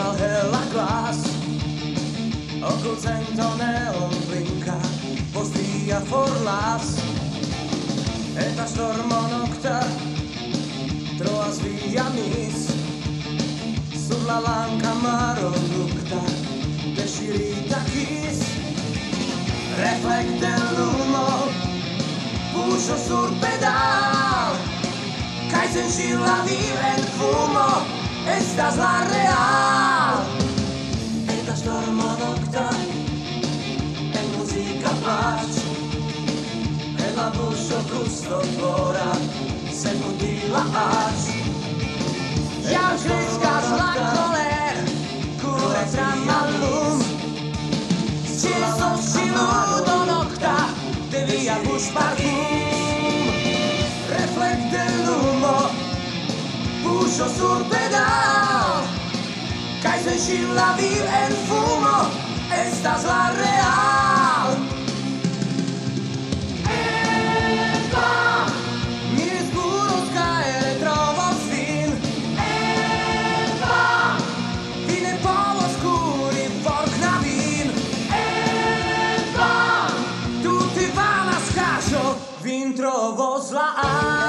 mal hela glas Okulcen to neon plinka Postia for las. Eta stormo nocta Troas via mis. Sur la lanca maro nocta De shirita kis. Reflecte lumo Puso sur pedal. Kaisen shila viven fumo. Estas la real pace. E la buŝo gustodora Se mutila aĉ Jam kreskas la koler Kure tra mallum Ĉeso ŝiludo nokta De via buŝparfum Reflecte l'humo Puŝo sur pedal Kaj senŝi la viv en fumo Estas la real Vin trovos la am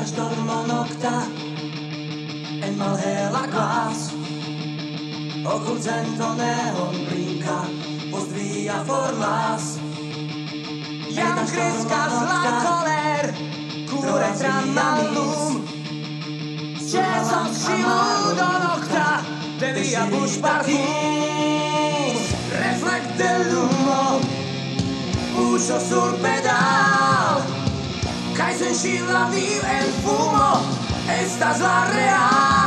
törstormon okta En mal hela glas. Okulcento neon blinka Pozdvija forlas Jan Kryska zla koler Kuretra malum Siesom silu do nokta. Devia buš parfum Reflect del lumo. Uso Kaizen, Shila, Viv, el fumo. Esta es la real.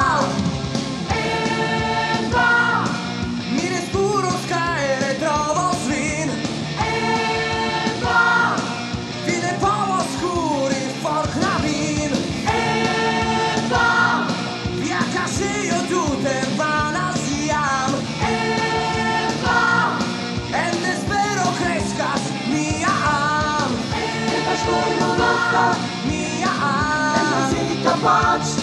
minha alma. É música incapaz.